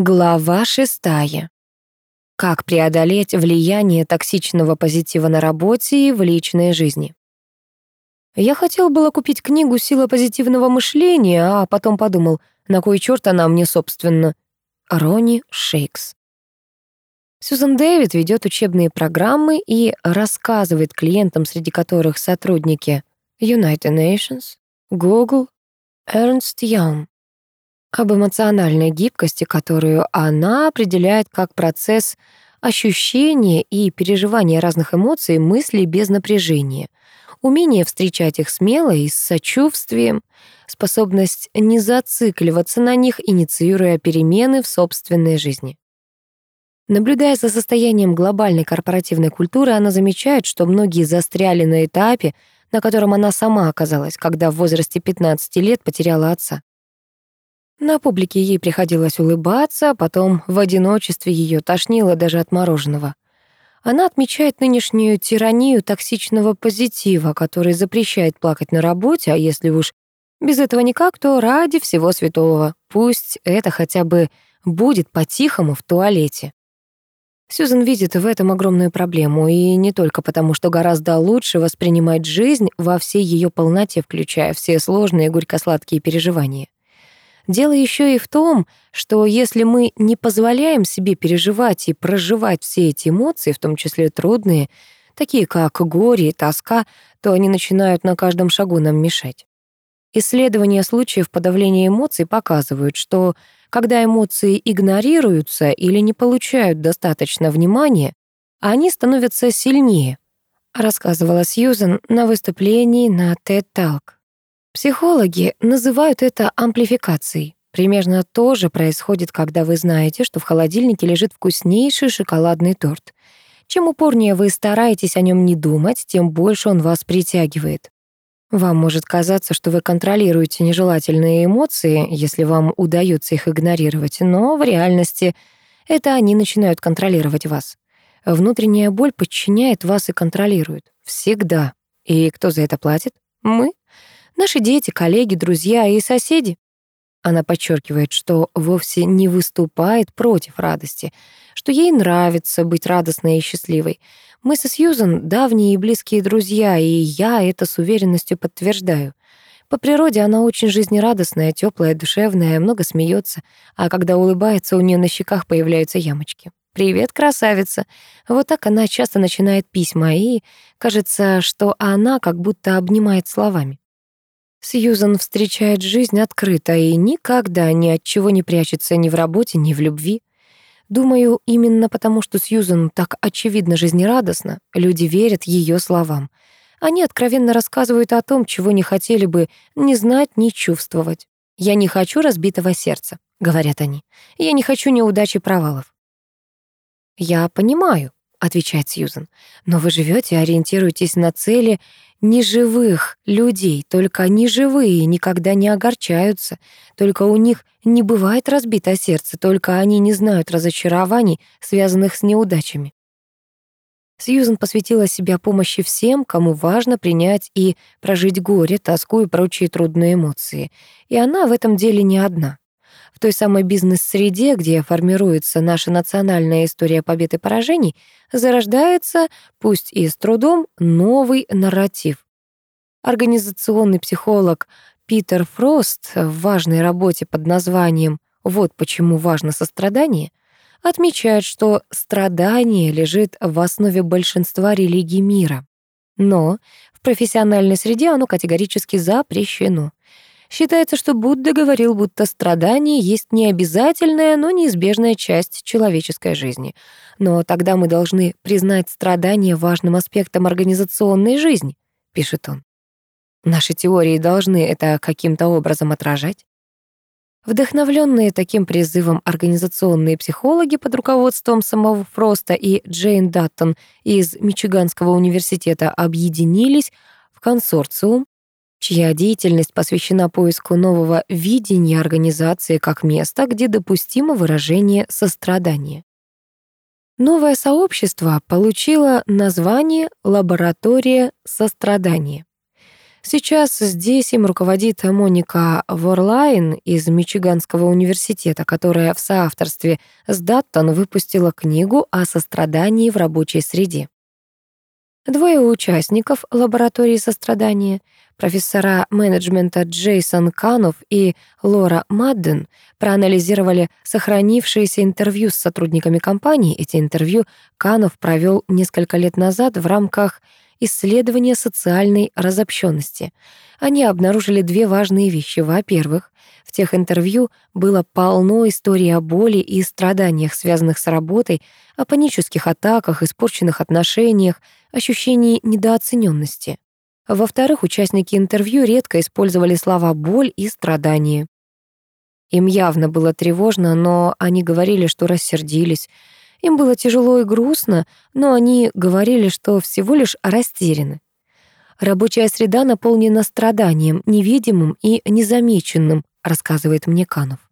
Глава шестая. Как преодолеть влияние токсичного позитива на работе и в личной жизни. Я хотел было купить книгу «Сила позитивного мышления», а потом подумал, на кой черт она мне, собственно. Ронни Шейкс. Сьюзан Дэвид ведет учебные программы и рассказывает клиентам, среди которых сотрудники United Nations, Google, Ernst Young, об эмоциональной гибкости, которую она определяет как процесс ощущения и переживания разных эмоций, мыслей без напряжения, умение встречать их смело и с сочувствием, способность не зацикливаться на них, инициируя перемены в собственной жизни. Наблюдая за состоянием глобальной корпоративной культуры, она замечает, что многие застряли на этапе, на котором она сама оказалась, когда в возрасте 15 лет потеряла отца. На публике ей приходилось улыбаться, потом в одиночестве ее тошнило даже от мороженого. Она отмечает нынешнюю тиранию токсичного позитива, который запрещает плакать на работе, а если уж без этого никак, то ради всего святого. Пусть это хотя бы будет по-тихому в туалете. Сьюзен видит в этом огромную проблему, и не только потому, что гораздо лучше воспринимать жизнь во всей ее полноте, включая все сложные горько-сладкие переживания. Дело еще и в том, что если мы не позволяем себе переживать и проживать все эти эмоции, в том числе трудные, такие как горе и тоска, то они начинают на каждом шагу нам мешать. Исследования случаев подавления эмоций показывают, что когда эмоции игнорируются или не получают достаточно внимания, они становятся сильнее, рассказывала Сьюзен на выступлении на TED Talk. Психологи называют это амплификацией. Примерно то же происходит, когда вы знаете, что в холодильнике лежит вкуснейший шоколадный торт. Чем упорнее вы стараетесь о нем не думать, тем больше он вас притягивает. Вам может казаться, что вы контролируете нежелательные эмоции, если вам удается их игнорировать, но в реальности это они начинают контролировать вас. Внутренняя боль подчиняет вас и контролирует. Всегда. И кто за это платит? Мы. Наши дети, коллеги, друзья и соседи. Она подчеркивает, что вовсе не выступает против радости, что ей нравится быть радостной и счастливой. Мы со Сьюзан давние и близкие друзья, и я это с уверенностью подтверждаю. По природе она очень жизнерадостная, теплая, душевная, много смеется, а когда улыбается, у нее на щеках появляются ямочки. «Привет, красавица!» Вот так она часто начинает письма, и кажется, что она как будто обнимает словами. Сьюзан встречает жизнь открыто и никогда ни от чего не прячется ни в работе, ни в любви. Думаю, именно потому, что Сьюзан так очевидно жизнерадостна, люди верят ее словам. Они откровенно рассказывают о том, чего не хотели бы ни знать, ни чувствовать. «Я не хочу разбитого сердца», — говорят они. «Я не хочу неудачи провалов». «Я понимаю», — отвечает Сьюзан, «но вы живете и ориентируетесь на цели неживых людей, только они живые никогда не огорчаются, только у них не бывает разбито сердце, только они не знают разочарований, связанных с неудачами. Сьюзен посвятила себя помощи всем, кому важно принять и прожить горе, тоску и прочие трудные эмоции. И она в этом деле не одна. В той самой бизнес-среде, где формируется наша национальная история побед и поражений, зарождается, пусть и с трудом, новый нарратив. Организационный психолог Питер Фрост в важной работе под названием «Вот почему важно сострадание» отмечает, что страдание лежит в основе большинства религий мира. Но в профессиональной среде оно категорически запрещено. Считается, что Будда говорил, будто страдание есть необязательная, но неизбежная часть человеческой жизни. Но тогда мы должны признать страдание важным аспектом организационной жизни, пишет он. Наши теории должны это каким-то образом отражать. Вдохновленные таким призывом организационные психологи под руководством самого Фроста и Джейн Даттон из Мичиганского университета объединились в консорциум, чья деятельность посвящена поиску нового видения организации как места, где допустимо выражение сострадания. Новое сообщество получило название «Лаборатория сострадания». Сейчас здесь им руководит Моника Ворлайн из Мичиганского университета, которая в соавторстве с Даттон выпустила книгу о сострадании в рабочей среде. Двое участников лаборатории сострадания, профессора менеджмента Джейсон Канов и Лора Мадден, проанализировали сохранившиеся интервью с сотрудниками компании. Эти интервью Канов провел несколько лет назад в рамках исследования социальной разобщенности. Они обнаружили две важные вещи. Во-первых, в тех интервью было полно историй о боли и страданиях, связанных с работой, о панических атаках, испорченных отношениях, ощущении недооцененности. Во-вторых, участники интервью редко использовали слова «боль» и «страдание». Им явно было тревожно, но они говорили, что рассердились, им было тяжело и грустно, но они говорили, что всего лишь растеряны. Рабочая среда наполнена страданием, невидимым и незамеченным, рассказывает мне Канов.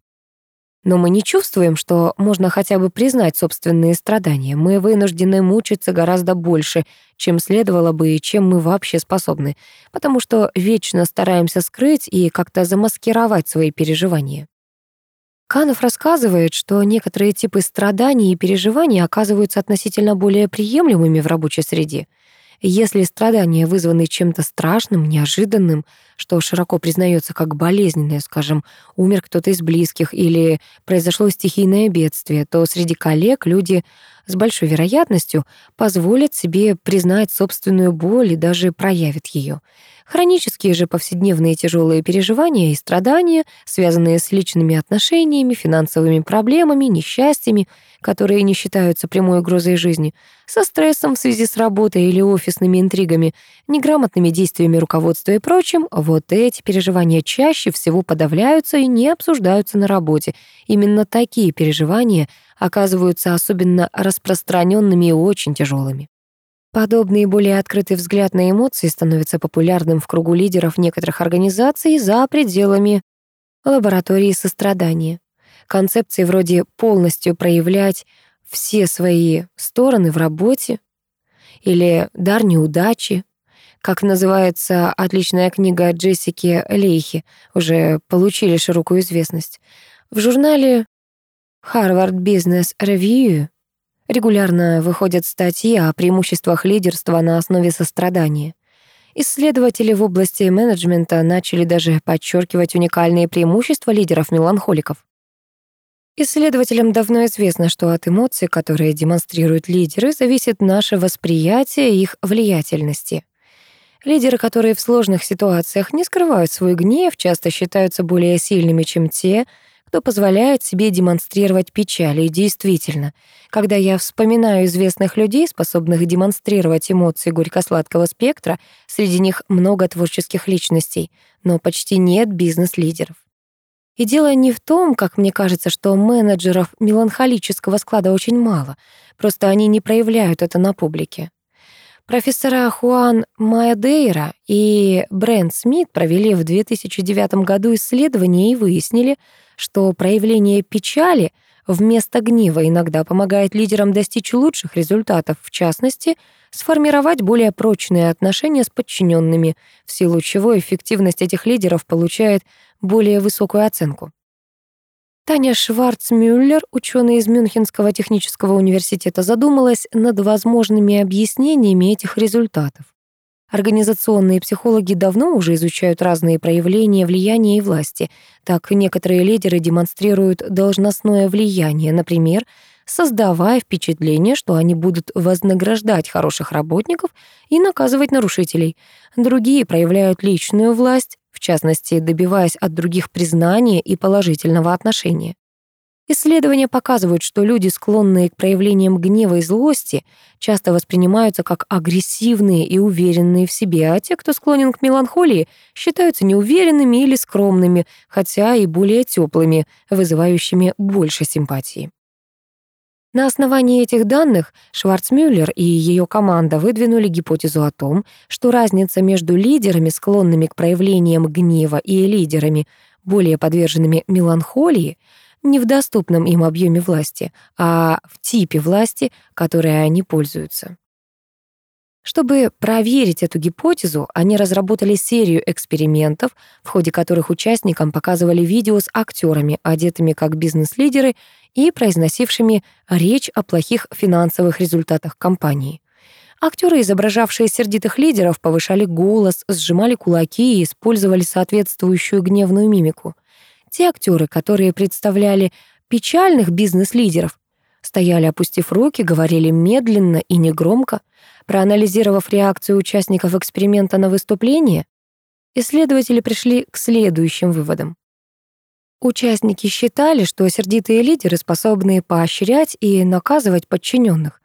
Но мы не чувствуем, что можно хотя бы признать собственные страдания. Мы вынуждены мучиться гораздо больше, чем следовало бы и чем мы вообще способны, потому что вечно стараемся скрыть и как-то замаскировать свои переживания. Канов рассказывает, что некоторые типы страданий и переживаний оказываются относительно более приемлемыми в рабочей среде. Если страдания вызваны чем-то страшным, неожиданным, что широко признается как болезненное, скажем, умер кто-то из близких или произошло стихийное бедствие, то среди коллег люди с большой вероятностью позволят себе признать собственную боль и даже проявят ее. Хронические же повседневные тяжелые переживания и страдания, связанные с личными отношениями, финансовыми проблемами, несчастьями, которые не считаются прямой угрозой жизни, со стрессом в связи с работой или офисными интригами, неграмотными действиями руководства и прочим, вот эти переживания чаще всего подавляются и не обсуждаются на работе. Именно такие переживания оказываются особенно распространенными и очень тяжелыми. Подобный более открытый взгляд на эмоции становится популярным в кругу лидеров некоторых организаций за пределами лаборатории сострадания. Концепции вроде полностью проявлять все свои стороны в работе или дар неудачи, как называется отличная книга Джессики Лейхи, уже получили широкую известность. В журнале Harvard Business Review Регулярно выходят статьи о преимуществах лидерства на основе сострадания. Исследователи в области менеджмента начали даже подчеркивать уникальные преимущества лидеров-меланхоликов. Исследователям давно известно, что от эмоций, которые демонстрируют лидеры, зависит наше восприятие их влиятельности. Лидеры, которые в сложных ситуациях не скрывают свой гнев, часто считаются более сильными, чем те, кто позволяет себе демонстрировать печаль. И действительно, когда я вспоминаю известных людей, способных демонстрировать эмоции горько-сладкого спектра, среди них много творческих личностей, но почти нет бизнес-лидеров. И дело не в том, как мне кажется, что менеджеров меланхолического склада очень мало, просто они не проявляют это на публике. Профессора Хуан Маэдейра и Брент Смит провели в 2009 году исследование и выяснили, что проявление печали вместо гнева иногда помогает лидерам достичь лучших результатов, в частности, сформировать более прочные отношения с подчиненными, в силу чего эффективность этих лидеров получает более высокую оценку. Таня Шварцмюллер, ученый из Мюнхенского технического университета, задумалась над возможными объяснениями этих результатов. Организационные психологи давно уже изучают разные проявления влияния и власти. Так, некоторые лидеры демонстрируют должностное влияние, например, создавая впечатление, что они будут вознаграждать хороших работников и наказывать нарушителей. Другие проявляют личную власть, в частности, добиваясь от других признания и положительного отношения. Исследования показывают, что люди, склонные к проявлениям гнева и злости, часто воспринимаются как агрессивные и уверенные в себе, а те, кто склонен к меланхолии, считаются неуверенными или скромными, хотя и более теплыми, вызывающими больше симпатии. На основании этих данных Шварцмюллер и ее команда выдвинули гипотезу о том, что разница между лидерами, склонными к проявлениям гнева, и лидерами, более подверженными меланхолии, не в доступном им объеме власти, а в типе власти, которой они пользуются. Чтобы проверить эту гипотезу, они разработали серию экспериментов, в ходе которых участникам показывали видео с актерами, одетыми как бизнес-лидеры и произносившими речь о плохих финансовых результатах компании. Актеры, изображавшие сердитых лидеров, повышали голос, сжимали кулаки и использовали соответствующую гневную мимику. Те актеры, которые представляли печальных бизнес-лидеров, стояли опустив руки, говорили медленно и негромко. Проанализировав реакцию участников эксперимента на выступление, исследователи пришли к следующим выводам. Участники считали, что сердитые лидеры способны поощрять и наказывать подчиненных,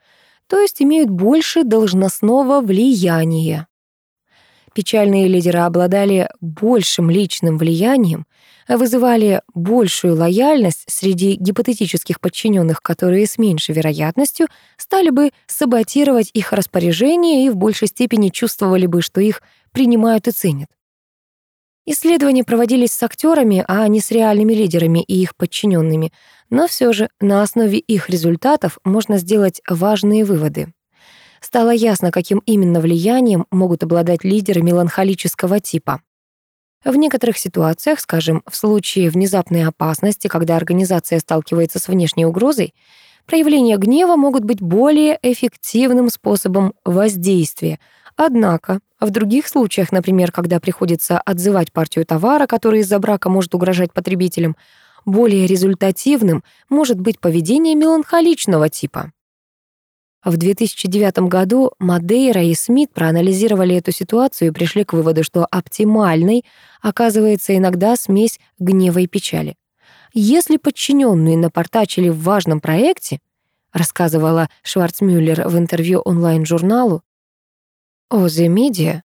то есть имеют больше должностного влияния. Печальные лидеры обладали большим личным влиянием, вызывали большую лояльность среди гипотетических подчиненных, которые с меньшей вероятностью стали бы саботировать их распоряжение и в большей степени чувствовали бы, что их принимают и ценят. Исследования проводились с актерами, а не с реальными лидерами и их подчиненными, но все же на основе их результатов можно сделать важные выводы стало ясно, каким именно влиянием могут обладать лидеры меланхолического типа. В некоторых ситуациях, скажем, в случае внезапной опасности, когда организация сталкивается с внешней угрозой, проявления гнева могут быть более эффективным способом воздействия. Однако, в других случаях, например, когда приходится отзывать партию товара, который из-за брака может угрожать потребителям, более результативным может быть поведение меланхоличного типа. В 2009 году Мадейра и Смит проанализировали эту ситуацию и пришли к выводу, что оптимальной оказывается иногда смесь гнева и печали. Если подчиненные напортачили в важном проекте, рассказывала Шварцмюллер в интервью онлайн-журналу о The Media,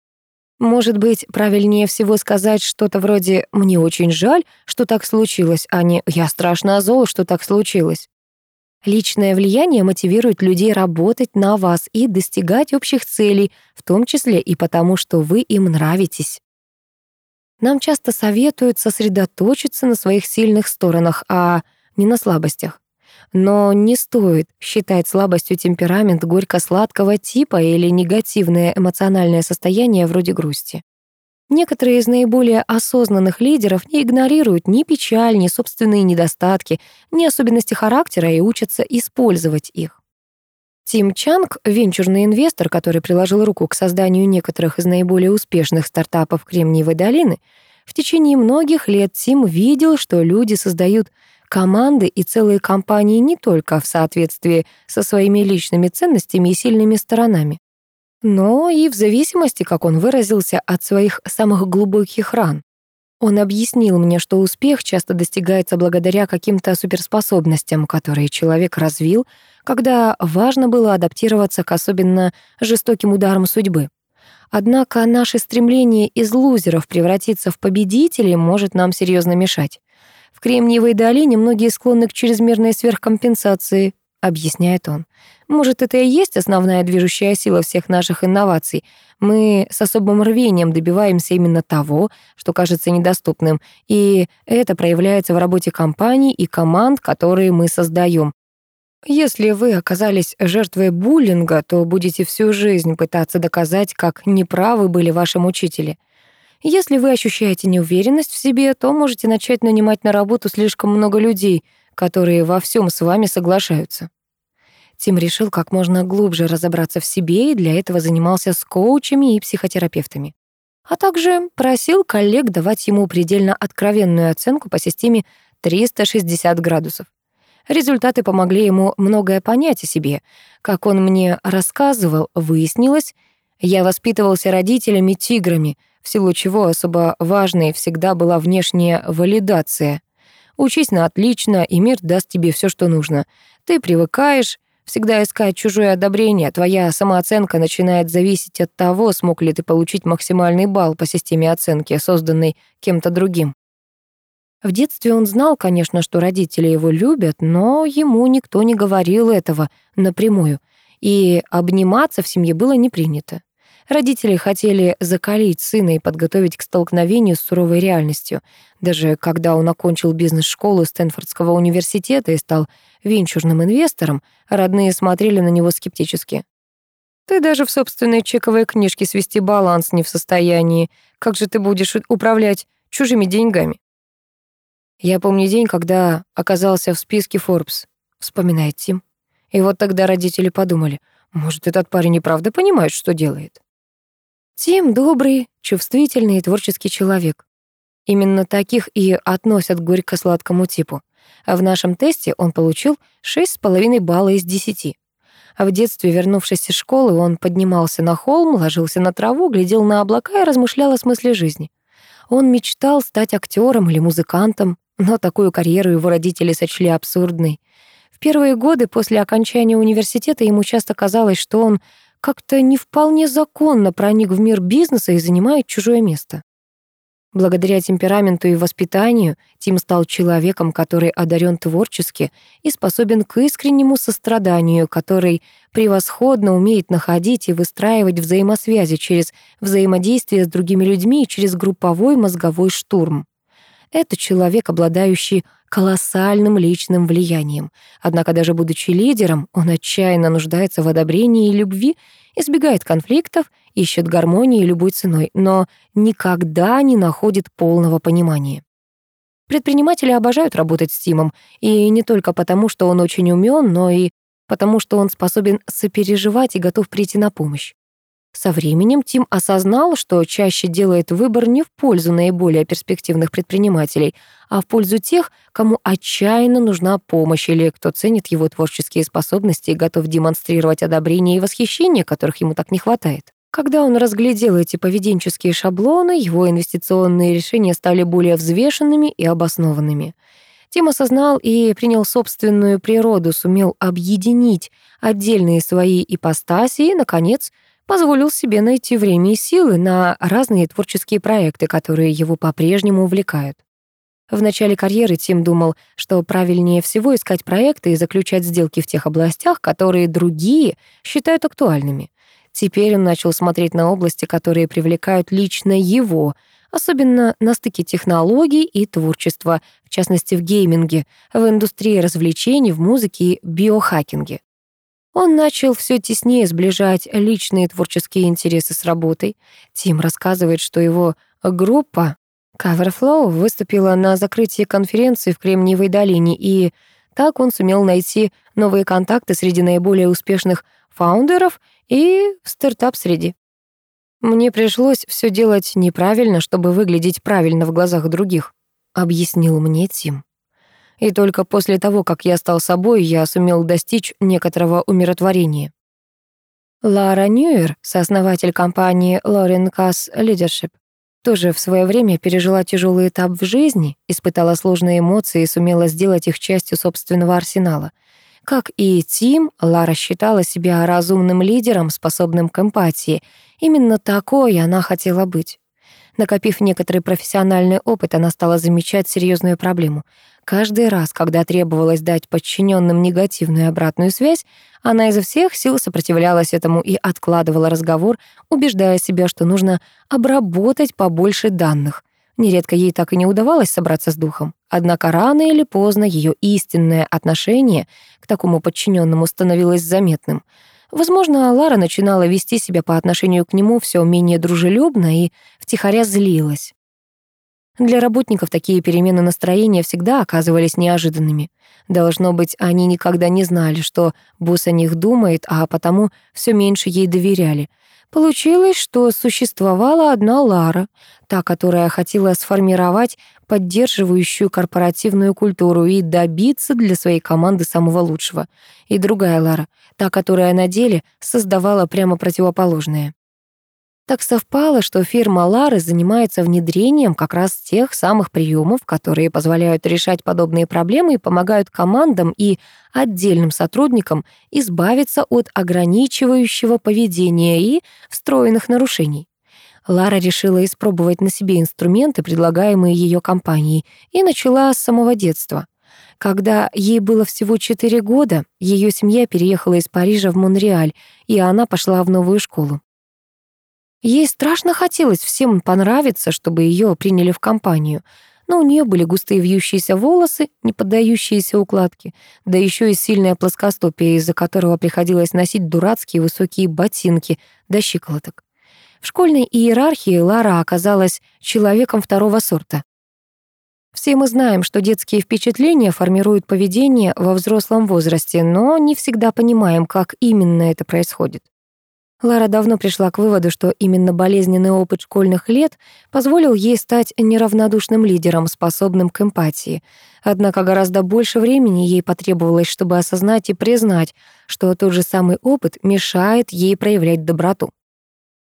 может быть, правильнее всего сказать что-то вроде «мне очень жаль, что так случилось», а не «я страшно зол, что так случилось». Личное влияние мотивирует людей работать на вас и достигать общих целей, в том числе и потому, что вы им нравитесь. Нам часто советуют сосредоточиться на своих сильных сторонах, а не на слабостях. Но не стоит считать слабостью темперамент горько-сладкого типа или негативное эмоциональное состояние вроде грусти. Некоторые из наиболее осознанных лидеров не игнорируют ни печаль, ни собственные недостатки, ни особенности характера и учатся использовать их. Тим Чанг, венчурный инвестор, который приложил руку к созданию некоторых из наиболее успешных стартапов Кремниевой долины, в течение многих лет Тим видел, что люди создают команды и целые компании не только в соответствии со своими личными ценностями и сильными сторонами, но и в зависимости, как он выразился, от своих самых глубоких ран. Он объяснил мне, что успех часто достигается благодаря каким-то суперспособностям, которые человек развил, когда важно было адаптироваться к особенно жестоким ударам судьбы. Однако наше стремление из лузеров превратиться в победителей может нам серьезно мешать. В Кремниевой долине многие склонны к чрезмерной сверхкомпенсации, объясняет он. Может, это и есть основная движущая сила всех наших инноваций. Мы с особым рвением добиваемся именно того, что кажется недоступным, и это проявляется в работе компаний и команд, которые мы создаем. Если вы оказались жертвой буллинга, то будете всю жизнь пытаться доказать, как неправы были ваши мучители. Если вы ощущаете неуверенность в себе, то можете начать нанимать на работу слишком много людей, которые во всем с вами соглашаются. Тим решил как можно глубже разобраться в себе и для этого занимался с коучами и психотерапевтами. А также просил коллег давать ему предельно откровенную оценку по системе 360 градусов. Результаты помогли ему многое понять о себе. Как он мне рассказывал, выяснилось, я воспитывался родителями-тиграми, в силу чего особо важной всегда была внешняя валидация. Учись на отлично, и мир даст тебе все, что нужно. Ты привыкаешь, всегда искать чужое одобрение, твоя самооценка начинает зависеть от того, смог ли ты получить максимальный балл по системе оценки, созданной кем-то другим. В детстве он знал, конечно, что родители его любят, но ему никто не говорил этого напрямую, и обниматься в семье было не принято. Родители хотели закалить сына и подготовить к столкновению с суровой реальностью. Даже когда он окончил бизнес-школу Стэнфордского университета и стал венчурным инвестором, родные смотрели на него скептически. Ты даже в собственной чековой книжке свести баланс не в состоянии. Как же ты будешь управлять чужими деньгами? Я помню день, когда оказался в списке Forbes, вспоминает Тим. И вот тогда родители подумали, может, этот парень и правда понимает, что делает. Тим добрый, чувствительный и творческий человек. Именно таких и относят к горько-сладкому типу. А в нашем тесте он получил 6,5 балла из 10. А в детстве, вернувшись из школы, он поднимался на холм, ложился на траву, глядел на облака и размышлял о смысле жизни. Он мечтал стать актером или музыкантом, но такую карьеру его родители сочли абсурдной. В первые годы после окончания университета ему часто казалось, что он как-то не вполне законно проник в мир бизнеса и занимает чужое место. Благодаря темпераменту и воспитанию Тим стал человеком, который одарен творчески и способен к искреннему состраданию, который превосходно умеет находить и выстраивать взаимосвязи через взаимодействие с другими людьми и через групповой мозговой штурм. Это человек, обладающий колоссальным личным влиянием. Однако даже будучи лидером, он отчаянно нуждается в одобрении и любви, избегает конфликтов, ищет гармонии любой ценой, но никогда не находит полного понимания. Предприниматели обожают работать с Тимом, и не только потому, что он очень умен, но и потому, что он способен сопереживать и готов прийти на помощь. Со временем Тим осознал, что чаще делает выбор не в пользу наиболее перспективных предпринимателей, а в пользу тех, кому отчаянно нужна помощь или кто ценит его творческие способности и готов демонстрировать одобрение и восхищение, которых ему так не хватает. Когда он разглядел эти поведенческие шаблоны, его инвестиционные решения стали более взвешенными и обоснованными. Тим осознал и принял собственную природу, сумел объединить отдельные свои ипостаси и, наконец, позволил себе найти время и силы на разные творческие проекты, которые его по-прежнему увлекают. В начале карьеры Тим думал, что правильнее всего искать проекты и заключать сделки в тех областях, которые другие считают актуальными. Теперь он начал смотреть на области, которые привлекают лично его, особенно на стыке технологий и творчества, в частности в гейминге, в индустрии развлечений, в музыке и биохакинге. Он начал все теснее сближать личные творческие интересы с работой. Тим рассказывает, что его группа Coverflow выступила на закрытии конференции в Кремниевой долине, и так он сумел найти новые контакты среди наиболее успешных фаундеров и в стартап-среде. «Мне пришлось все делать неправильно, чтобы выглядеть правильно в глазах других», — объяснил мне Тим. И только после того, как я стал собой, я сумел достичь некоторого умиротворения. Лара Ньюер, сооснователь компании Lauren Cass Leadership, тоже в свое время пережила тяжелый этап в жизни, испытала сложные эмоции и сумела сделать их частью собственного арсенала. Как и Тим, Лара считала себя разумным лидером, способным к эмпатии. Именно такой она хотела быть. Накопив некоторый профессиональный опыт, она стала замечать серьезную проблему. Каждый раз, когда требовалось дать подчиненным негативную обратную связь, она изо всех сил сопротивлялась этому и откладывала разговор, убеждая себя, что нужно обработать побольше данных. Нередко ей так и не удавалось собраться с духом. Однако рано или поздно ее истинное отношение к такому подчиненному становилось заметным. Возможно, Лара начинала вести себя по отношению к нему все менее дружелюбно и втихаря злилась. Для работников такие перемены настроения всегда оказывались неожиданными. Должно быть, они никогда не знали, что босс о них думает, а потому все меньше ей доверяли. Получилось, что существовала одна Лара, та, которая хотела сформировать поддерживающую корпоративную культуру и добиться для своей команды самого лучшего. И другая Лара, та, которая на деле создавала прямо противоположное. Так совпало, что фирма Лары занимается внедрением как раз тех самых приемов, которые позволяют решать подобные проблемы и помогают командам и отдельным сотрудникам избавиться от ограничивающего поведения и встроенных нарушений. Лара решила испробовать на себе инструменты, предлагаемые ее компанией, и начала с самого детства. Когда ей было всего 4 года, ее семья переехала из Парижа в Монреаль, и она пошла в новую школу. Ей страшно хотелось всем понравиться, чтобы ее приняли в компанию. но у нее были густые вьющиеся волосы, не поддающиеся укладке, да еще и сильное плоскостопие, из-за которого приходилось носить дурацкие высокие ботинки до щиколоток. В школьной иерархии Лара оказалась человеком второго сорта. Все мы знаем, что детские впечатления формируют поведение во взрослом возрасте, но не всегда понимаем, как именно это происходит. Лара давно пришла к выводу, что именно болезненный опыт школьных лет позволил ей стать неравнодушным лидером, способным к эмпатии. Однако гораздо больше времени ей потребовалось, чтобы осознать и признать, что тот же самый опыт мешает ей проявлять доброту.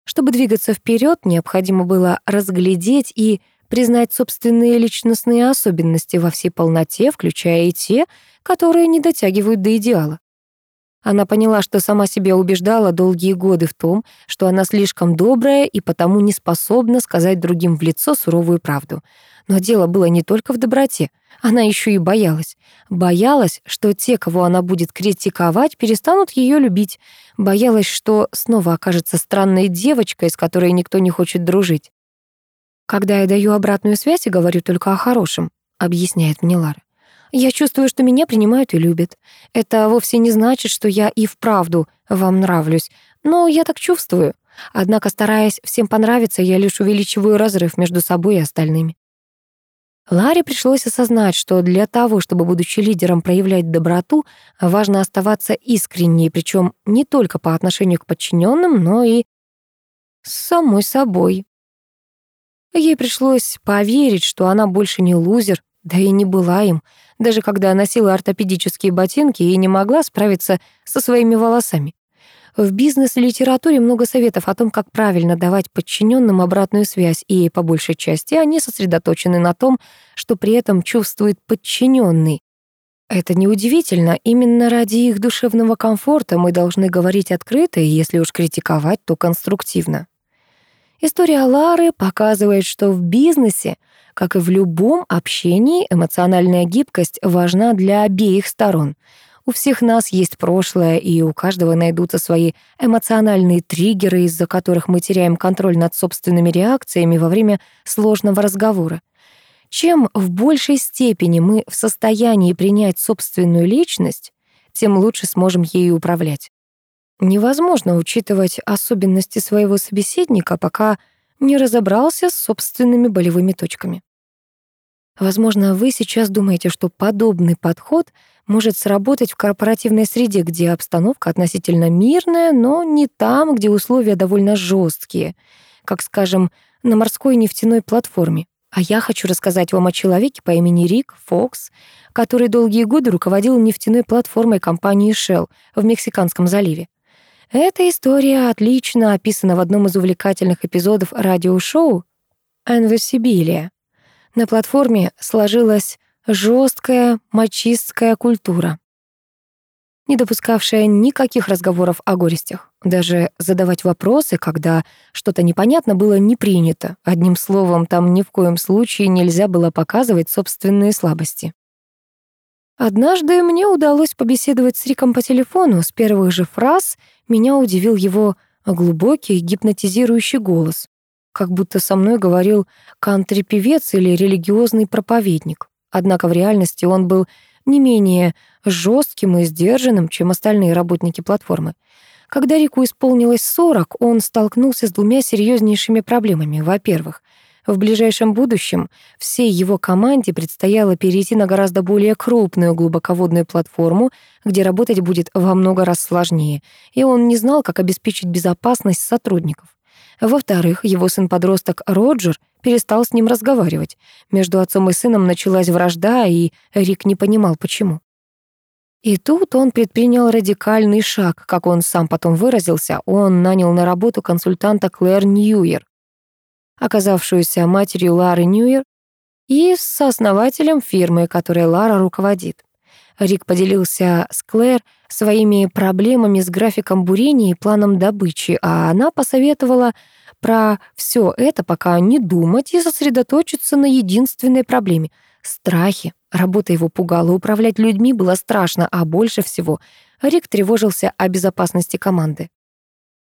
Чтобы двигаться вперед, необходимо было разглядеть и признать собственные личностные особенности во всей полноте, включая и те, которые не дотягивают до идеала. Она поняла, что сама себя убеждала долгие годы в том, что она слишком добрая и потому не способна сказать другим в лицо суровую правду. Но дело было не только в доброте. Она еще и боялась. Боялась, что те, кого она будет критиковать, перестанут ее любить. Боялась, что снова окажется странной девочкой, с которой никто не хочет дружить. «Когда я даю обратную связь и говорю только о хорошем», — объясняет мне Лара. Я чувствую, что меня принимают и любят. Это вовсе не значит, что я и вправду вам нравлюсь, но я так чувствую. Однако, стараясь всем понравиться, я лишь увеличиваю разрыв между собой и остальными. Ларе пришлось осознать, что для того, чтобы, будучи лидером, проявлять доброту, важно оставаться искренней, причем не только по отношению к подчиненным, но и с самой собой. Ей пришлось поверить, что она больше не лузер, да и не была им, даже когда носила ортопедические ботинки и не могла справиться со своими волосами. В бизнес-литературе много советов о том, как правильно давать подчиненным обратную связь, и по большей части они сосредоточены на том, что при этом чувствует подчиненный. Это неудивительно, именно ради их душевного комфорта мы должны говорить открыто, и если уж критиковать, то конструктивно. История Лары показывает, что в бизнесе как и в любом общении, эмоциональная гибкость важна для обеих сторон. У всех нас есть прошлое, и у каждого найдутся свои эмоциональные триггеры, из-за которых мы теряем контроль над собственными реакциями во время сложного разговора. Чем в большей степени мы в состоянии принять собственную личность, тем лучше сможем ею управлять. Невозможно учитывать особенности своего собеседника, пока не разобрался с собственными болевыми точками. Возможно, вы сейчас думаете, что подобный подход может сработать в корпоративной среде, где обстановка относительно мирная, но не там, где условия довольно жесткие, как, скажем, на морской нефтяной платформе. А я хочу рассказать вам о человеке по имени Рик Фокс, который долгие годы руководил нефтяной платформой компании Shell в Мексиканском заливе. Эта история отлично описана в одном из увлекательных эпизодов радиошоу «Энвесибилия», на платформе сложилась жесткая мачистская культура, не допускавшая никаких разговоров о горестях. Даже задавать вопросы, когда что-то непонятно, было не принято. Одним словом, там ни в коем случае нельзя было показывать собственные слабости. Однажды мне удалось побеседовать с Риком по телефону. С первых же фраз меня удивил его глубокий гипнотизирующий голос как будто со мной говорил кантри-певец или религиозный проповедник. Однако в реальности он был не менее жестким и сдержанным, чем остальные работники платформы. Когда Рику исполнилось 40, он столкнулся с двумя серьезнейшими проблемами. Во-первых, в ближайшем будущем всей его команде предстояло перейти на гораздо более крупную глубоководную платформу, где работать будет во много раз сложнее, и он не знал, как обеспечить безопасность сотрудников. Во-вторых, его сын-подросток Роджер перестал с ним разговаривать. Между отцом и сыном началась вражда, и Рик не понимал, почему. И тут он предпринял радикальный шаг, как он сам потом выразился, он нанял на работу консультанта Клэр Ньюер, оказавшуюся матерью Лары Ньюер и сооснователем фирмы, которой Лара руководит. Рик поделился с Клэр своими проблемами с графиком бурения и планом добычи, а она посоветовала про все это пока не думать и сосредоточиться на единственной проблеме — страхе. Работа его пугала, управлять людьми было страшно, а больше всего Рик тревожился о безопасности команды.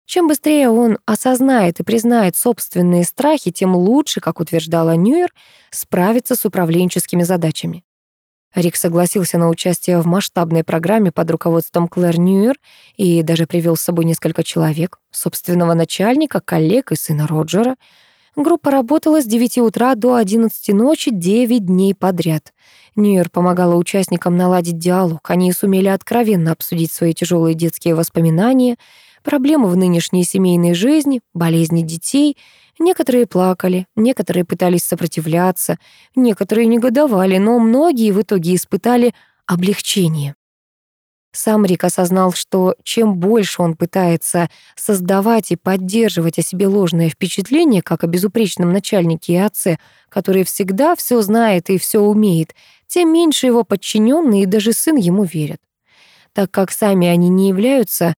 Чем быстрее он осознает и признает собственные страхи, тем лучше, как утверждала Ньюер, справиться с управленческими задачами. Рик согласился на участие в масштабной программе под руководством Клэр Ньюер и даже привел с собой несколько человек, собственного начальника, коллег и сына Роджера. Группа работала с 9 утра до 11 ночи 9 дней подряд. Ньюер помогала участникам наладить диалог. Они сумели откровенно обсудить свои тяжелые детские воспоминания, проблемы в нынешней семейной жизни, болезни детей — Некоторые плакали, некоторые пытались сопротивляться, некоторые негодовали, но многие в итоге испытали облегчение. Сам Рик осознал, что чем больше он пытается создавать и поддерживать о себе ложное впечатление, как о безупречном начальнике и отце, который всегда все знает и все умеет, тем меньше его подчиненные и даже сын ему верят. Так как сами они не являются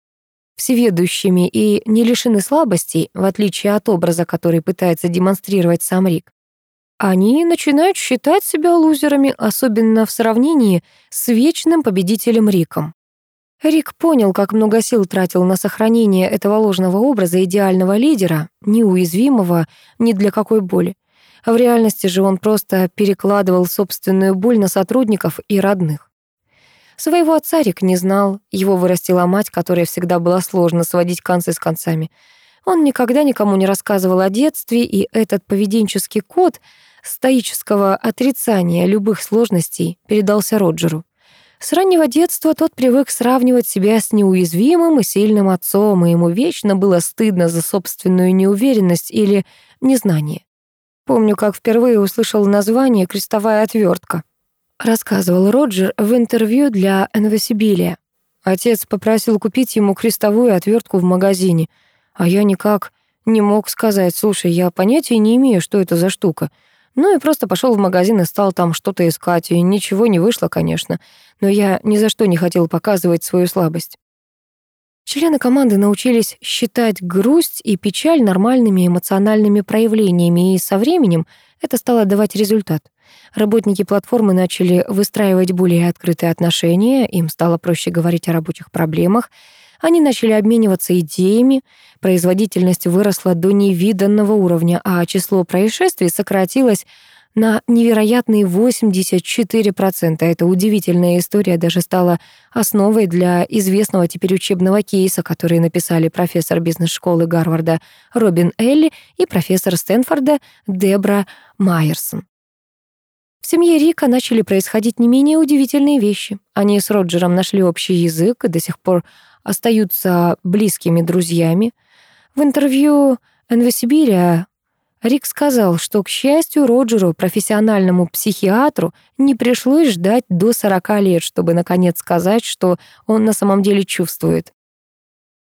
всеведущими и не лишены слабостей, в отличие от образа, который пытается демонстрировать сам Рик. Они начинают считать себя лузерами, особенно в сравнении с вечным победителем Риком. Рик понял, как много сил тратил на сохранение этого ложного образа идеального лидера, неуязвимого ни для какой боли. В реальности же он просто перекладывал собственную боль на сотрудников и родных. Своего отца Рик не знал, его вырастила мать, которой всегда было сложно сводить концы с концами. Он никогда никому не рассказывал о детстве, и этот поведенческий код стоического отрицания любых сложностей передался Роджеру. С раннего детства тот привык сравнивать себя с неуязвимым и сильным отцом, и ему вечно было стыдно за собственную неуверенность или незнание. Помню, как впервые услышал название «крестовая отвертка рассказывал Роджер в интервью для Энвесибилия. Отец попросил купить ему крестовую отвертку в магазине, а я никак не мог сказать, слушай, я понятия не имею, что это за штука. Ну и просто пошел в магазин и стал там что-то искать, и ничего не вышло, конечно, но я ни за что не хотел показывать свою слабость. Члены команды научились считать грусть и печаль нормальными эмоциональными проявлениями, и со временем это стало давать результат. Работники платформы начали выстраивать более открытые отношения, им стало проще говорить о рабочих проблемах, они начали обмениваться идеями, производительность выросла до невиданного уровня, а число происшествий сократилось на невероятные 84%. Эта удивительная история даже стала основой для известного теперь учебного кейса, который написали профессор бизнес-школы Гарварда Робин Элли и профессор Стэнфорда Дебра Майерсон. В семье Рика начали происходить не менее удивительные вещи. Они с Роджером нашли общий язык и до сих пор остаются близкими друзьями. В интервью Энвесибирия Рик сказал, что, к счастью, Роджеру, профессиональному психиатру, не пришлось ждать до 40 лет, чтобы наконец сказать, что он на самом деле чувствует.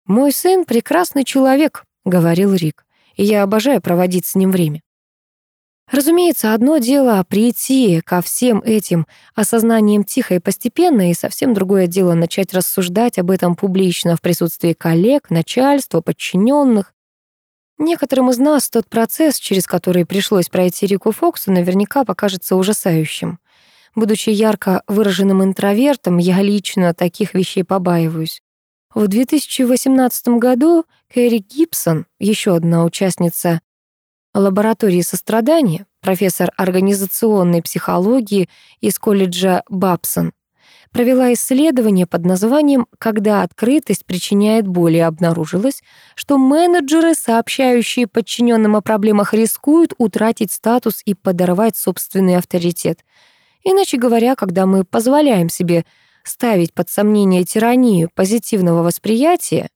«Мой сын — прекрасный человек», — говорил Рик, «и я обожаю проводить с ним время. Разумеется, одно дело прийти ко всем этим осознанием тихо и постепенно, и совсем другое дело начать рассуждать об этом публично в присутствии коллег, начальства, подчиненных. Некоторым из нас тот процесс, через который пришлось пройти Рику Фоксу, наверняка покажется ужасающим. Будучи ярко выраженным интровертом, я лично таких вещей побаиваюсь. В 2018 году Кэрри Гибсон, еще одна участница лаборатории сострадания, профессор организационной психологии из колледжа Бабсон, провела исследование под названием «Когда открытость причиняет боль» и обнаружилось, что менеджеры, сообщающие подчиненным о проблемах, рискуют утратить статус и подорвать собственный авторитет. Иначе говоря, когда мы позволяем себе ставить под сомнение тиранию позитивного восприятия,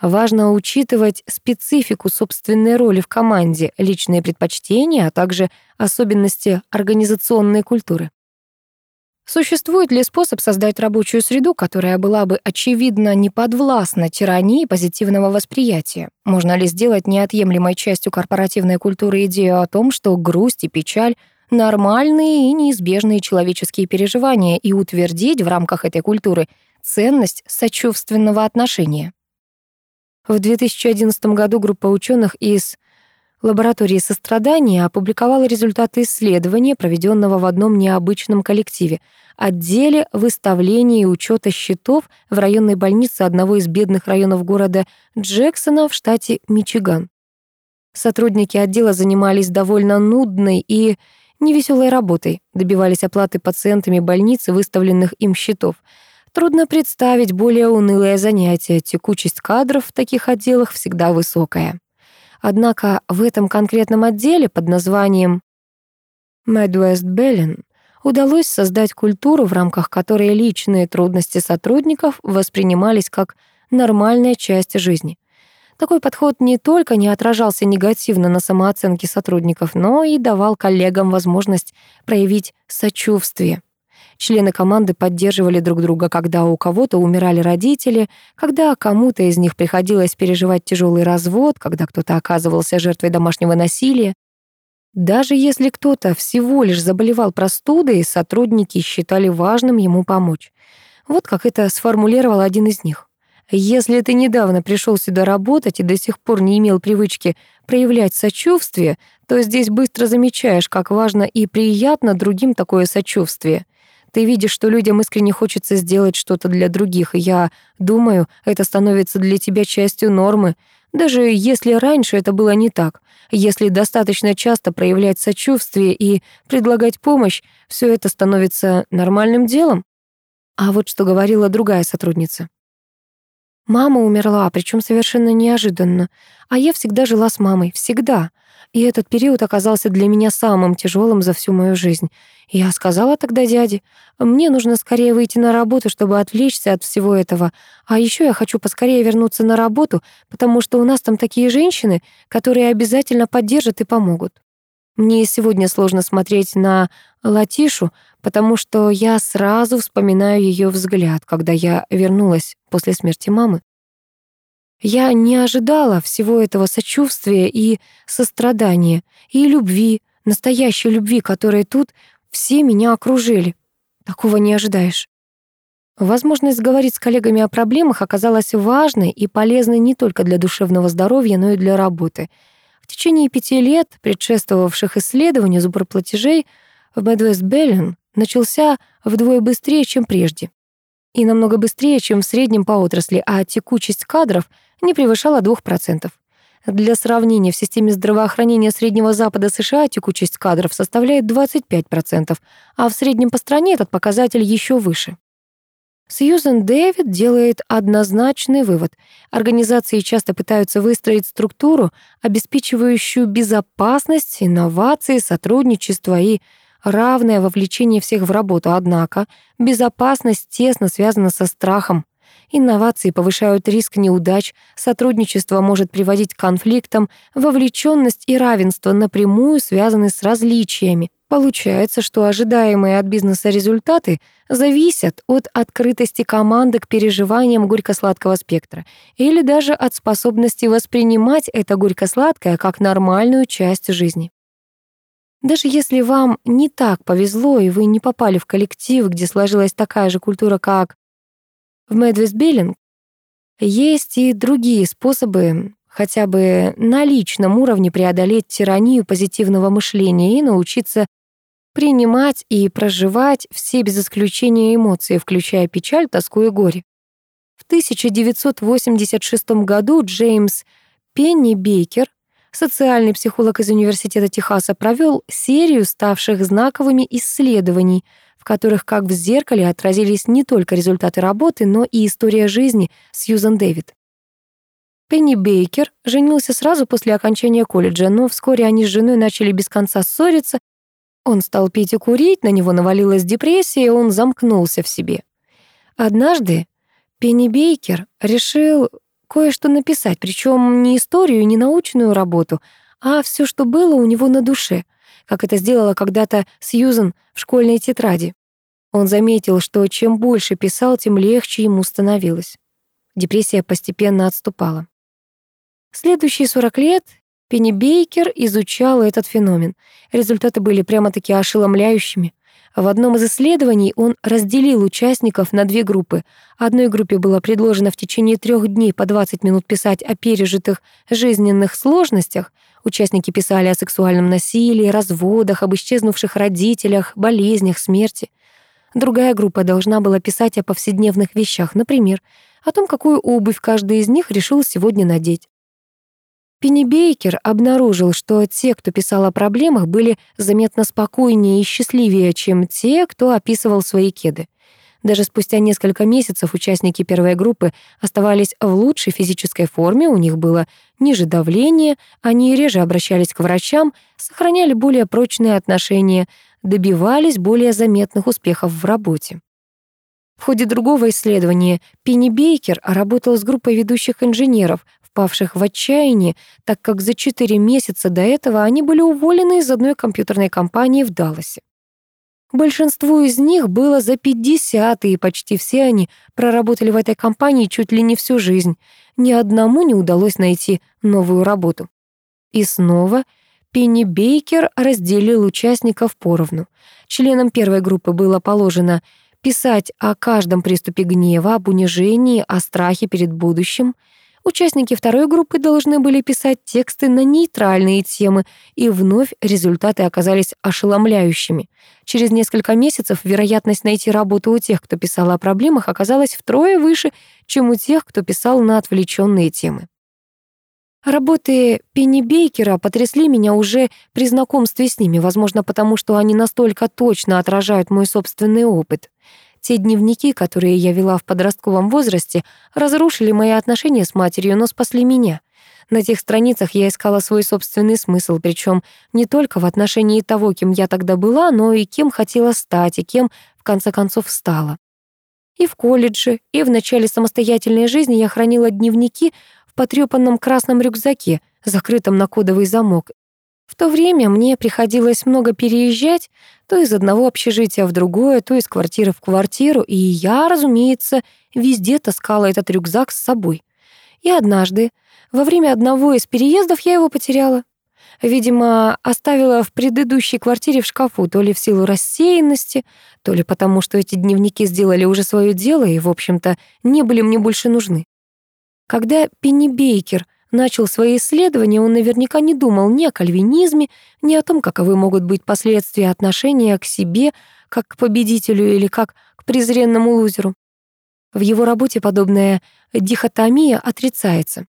Важно учитывать специфику собственной роли в команде, личные предпочтения, а также особенности организационной культуры. Существует ли способ создать рабочую среду, которая была бы очевидно не подвластна тирании позитивного восприятия? Можно ли сделать неотъемлемой частью корпоративной культуры идею о том, что грусть и печаль — нормальные и неизбежные человеческие переживания, и утвердить в рамках этой культуры ценность сочувственного отношения? В 2011 году группа ученых из лаборатории сострадания опубликовала результаты исследования, проведенного в одном необычном коллективе — отделе выставления и учета счетов в районной больнице одного из бедных районов города Джексона в штате Мичиган. Сотрудники отдела занимались довольно нудной и невеселой работой, добивались оплаты пациентами больницы выставленных им счетов. Трудно представить более унылое занятие, текучесть кадров в таких отделах всегда высокая. Однако в этом конкретном отделе под названием Midwest Bellin удалось создать культуру, в рамках которой личные трудности сотрудников воспринимались как нормальная часть жизни. Такой подход не только не отражался негативно на самооценке сотрудников, но и давал коллегам возможность проявить сочувствие. Члены команды поддерживали друг друга, когда у кого-то умирали родители, когда кому-то из них приходилось переживать тяжелый развод, когда кто-то оказывался жертвой домашнего насилия. Даже если кто-то всего лишь заболевал простудой, сотрудники считали важным ему помочь. Вот как это сформулировал один из них. Если ты недавно пришел сюда работать и до сих пор не имел привычки проявлять сочувствие, то здесь быстро замечаешь, как важно и приятно другим такое сочувствие. Ты видишь, что людям искренне хочется сделать что-то для других, и я думаю, это становится для тебя частью нормы, даже если раньше это было не так. Если достаточно часто проявлять сочувствие и предлагать помощь, все это становится нормальным делом. А вот что говорила другая сотрудница. Мама умерла, причем совершенно неожиданно. А я всегда жила с мамой, всегда. И этот период оказался для меня самым тяжелым за всю мою жизнь. Я сказала тогда дяде, мне нужно скорее выйти на работу, чтобы отвлечься от всего этого. А еще я хочу поскорее вернуться на работу, потому что у нас там такие женщины, которые обязательно поддержат и помогут. Мне сегодня сложно смотреть на Латишу, потому что я сразу вспоминаю ее взгляд, когда я вернулась после смерти мамы. Я не ожидала всего этого сочувствия и сострадания, и любви, настоящей любви, которой тут все меня окружили. Такого не ожидаешь. Возможность говорить с коллегами о проблемах оказалась важной и полезной не только для душевного здоровья, но и для работы. В течение пяти лет, предшествовавших исследованию сборплатежей, в Медвест Беллин начался вдвое быстрее, чем прежде. И намного быстрее, чем в среднем по отрасли, а текучесть кадров не превышала 2%. Для сравнения, в системе здравоохранения Среднего Запада США текучесть кадров составляет 25%, а в среднем по стране этот показатель еще выше. Сьюзен Дэвид делает однозначный вывод. Организации часто пытаются выстроить структуру, обеспечивающую безопасность, инновации, сотрудничество и равное вовлечение всех в работу. Однако безопасность тесно связана со страхом, Инновации повышают риск неудач, сотрудничество может приводить к конфликтам, вовлеченность и равенство напрямую связаны с различиями. Получается, что ожидаемые от бизнеса результаты зависят от открытости команды к переживаниям горько-сладкого спектра или даже от способности воспринимать это горько-сладкое как нормальную часть жизни. Даже если вам не так повезло, и вы не попали в коллектив, где сложилась такая же культура, как в Мэдвис-Биллинг есть и другие способы хотя бы на личном уровне преодолеть тиранию позитивного мышления и научиться принимать и проживать все без исключения эмоции, включая печаль, тоску и горе. В 1986 году Джеймс Пенни Бейкер, социальный психолог из Университета Техаса, провел серию ставших знаковыми исследований — в которых как в зеркале отразились не только результаты работы, но и история жизни Сьюзан Дэвид. Пенни Бейкер женился сразу после окончания колледжа, но вскоре они с женой начали без конца ссориться. Он стал пить и курить, на него навалилась депрессия, и он замкнулся в себе. Однажды Пенни Бейкер решил кое-что написать, причем не историю, не научную работу, а все, что было у него на душе — как это сделала когда-то Сьюзен в школьной тетради. Он заметил, что чем больше писал, тем легче ему становилось. Депрессия постепенно отступала. Следующие 40 лет Пенни Бейкер изучал этот феномен. Результаты были прямо-таки ошеломляющими. В одном из исследований он разделил участников на две группы. Одной группе было предложено в течение трех дней по 20 минут писать о пережитых жизненных сложностях, Участники писали о сексуальном насилии, разводах, об исчезнувших родителях, болезнях, смерти. Другая группа должна была писать о повседневных вещах, например, о том, какую обувь каждый из них решил сегодня надеть. Пенни Бейкер обнаружил, что те, кто писал о проблемах, были заметно спокойнее и счастливее, чем те, кто описывал свои кеды. Даже спустя несколько месяцев участники первой группы оставались в лучшей физической форме, у них было ниже давление, они реже обращались к врачам, сохраняли более прочные отношения, добивались более заметных успехов в работе. В ходе другого исследования Пенни Бейкер работал с группой ведущих инженеров, впавших в отчаяние, так как за 4 месяца до этого они были уволены из одной компьютерной компании в Далласе. Большинству из них было за 50, и почти все они проработали в этой компании чуть ли не всю жизнь. Ни одному не удалось найти новую работу. И снова Пенни Бейкер разделил участников поровну. Членам первой группы было положено писать о каждом приступе гнева, об унижении, о страхе перед будущим — Участники второй группы должны были писать тексты на нейтральные темы, и вновь результаты оказались ошеломляющими. Через несколько месяцев вероятность найти работу у тех, кто писал о проблемах, оказалась втрое выше, чем у тех, кто писал на отвлеченные темы. Работы Пенни Бейкера потрясли меня уже при знакомстве с ними, возможно, потому что они настолько точно отражают мой собственный опыт. Те дневники, которые я вела в подростковом возрасте, разрушили мои отношения с матерью, но спасли меня. На тех страницах я искала свой собственный смысл, причем не только в отношении того, кем я тогда была, но и кем хотела стать, и кем, в конце концов, стала. И в колледже, и в начале самостоятельной жизни я хранила дневники в потрёпанном красном рюкзаке, закрытом на кодовый замок, в то время мне приходилось много переезжать, то из одного общежития в другое, то из квартиры в квартиру, и я, разумеется, везде таскала этот рюкзак с собой. И однажды, во время одного из переездов, я его потеряла. Видимо, оставила в предыдущей квартире в шкафу, то ли в силу рассеянности, то ли потому, что эти дневники сделали уже свое дело и, в общем-то, не были мне больше нужны. Когда Пенни Бейкер начал свои исследования, он наверняка не думал ни о кальвинизме, ни о том, каковы могут быть последствия отношения к себе, как к победителю или как к презренному лузеру. В его работе подобная дихотомия отрицается.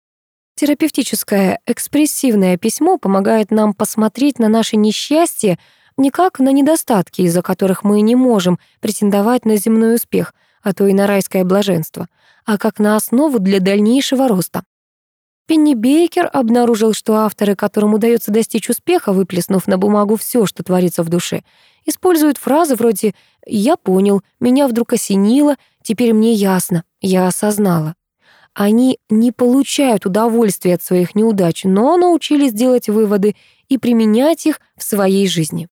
Терапевтическое экспрессивное письмо помогает нам посмотреть на наше несчастье не как на недостатки, из-за которых мы не можем претендовать на земной успех, а то и на райское блаженство, а как на основу для дальнейшего роста. Пенни Бейкер обнаружил, что авторы, которым удается достичь успеха, выплеснув на бумагу все, что творится в душе, используют фразы вроде «я понял», «меня вдруг осенило», «теперь мне ясно», «я осознала». Они не получают удовольствия от своих неудач, но научились делать выводы и применять их в своей жизни.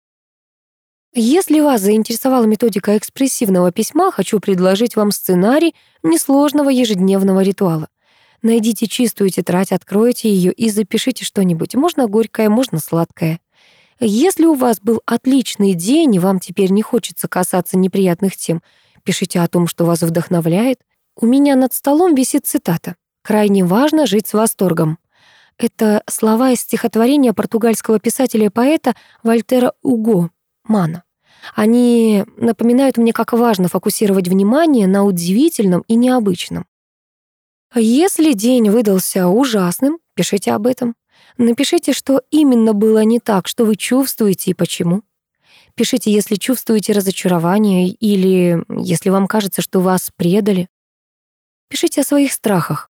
Если вас заинтересовала методика экспрессивного письма, хочу предложить вам сценарий несложного ежедневного ритуала. Найдите чистую тетрадь, откройте ее и запишите что-нибудь. Можно горькое, можно сладкое. Если у вас был отличный день, и вам теперь не хочется касаться неприятных тем, пишите о том, что вас вдохновляет. У меня над столом висит цитата. «Крайне важно жить с восторгом». Это слова из стихотворения португальского писателя и поэта Вольтера Уго «Мана». Они напоминают мне, как важно фокусировать внимание на удивительном и необычном. Если день выдался ужасным, пишите об этом. Напишите, что именно было не так, что вы чувствуете и почему. Пишите, если чувствуете разочарование или если вам кажется, что вас предали. Пишите о своих страхах.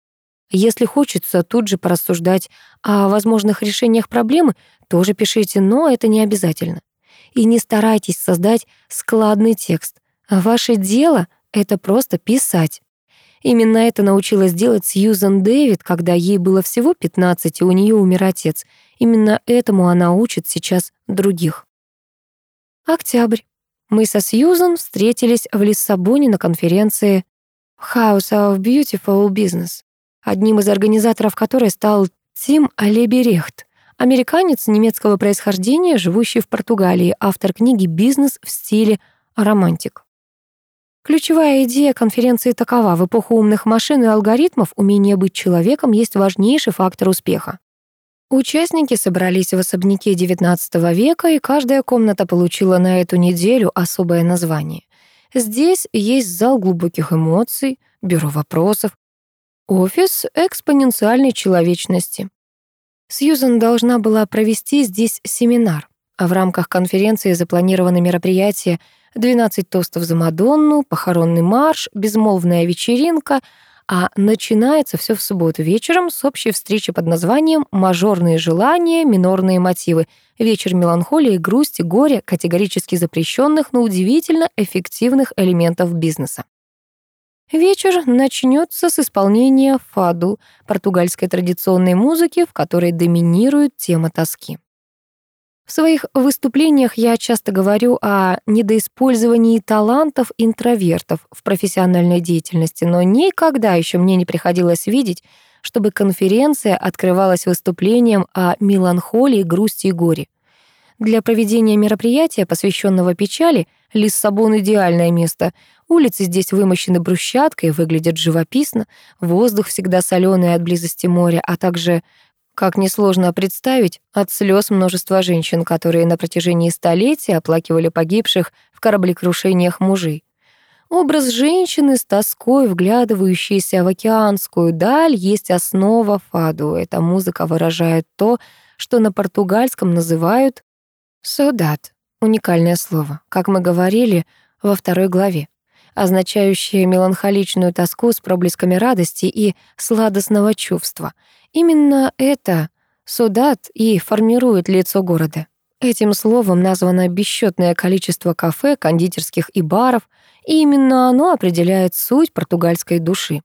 Если хочется тут же порассуждать о возможных решениях проблемы, тоже пишите, но это не обязательно. И не старайтесь создать складный текст. Ваше дело — это просто писать. Именно это научилась делать Сьюзан Дэвид, когда ей было всего 15, и у нее умер отец. Именно этому она учит сейчас других. Октябрь. Мы со Сьюзан встретились в Лиссабоне на конференции House of Beautiful Business, одним из организаторов которой стал Тим Алеберехт, американец немецкого происхождения, живущий в Португалии, автор книги «Бизнес в стиле романтик». Ключевая идея конференции такова. В эпоху умных машин и алгоритмов умение быть человеком есть важнейший фактор успеха. Участники собрались в особняке XIX века, и каждая комната получила на эту неделю особое название. Здесь есть зал глубоких эмоций, бюро вопросов, офис экспоненциальной человечности. Сьюзан должна была провести здесь семинар, а в рамках конференции запланированы мероприятия 12 тостов за Мадонну, похоронный марш, безмолвная вечеринка, а начинается все в субботу вечером с общей встречи под названием «Мажорные желания, минорные мотивы», вечер меланхолии, грусти, горя, категорически запрещенных, но удивительно эффективных элементов бизнеса. Вечер начнется с исполнения фаду, португальской традиционной музыки, в которой доминирует тема тоски. В своих выступлениях я часто говорю о недоиспользовании талантов интровертов в профессиональной деятельности, но никогда еще мне не приходилось видеть, чтобы конференция открывалась выступлением о меланхолии, грусти и горе. Для проведения мероприятия, посвященного печали, Лиссабон — идеальное место. Улицы здесь вымощены брусчаткой, выглядят живописно, воздух всегда соленый от близости моря, а также, как несложно представить, от слез множества женщин, которые на протяжении столетий оплакивали погибших в кораблекрушениях мужей. Образ женщины с тоской, вглядывающейся в океанскую даль, есть основа фаду. Эта музыка выражает то, что на португальском называют «содат» — уникальное слово, как мы говорили во второй главе, означающее меланхоличную тоску с проблесками радости и сладостного чувства. Именно это «содат» и формирует лицо города. Этим словом названо бесчетное количество кафе, кондитерских и баров, и именно оно определяет суть португальской души.